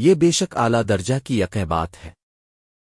یہ بے شک اعلی درجہ کی یقیں بات ہے۔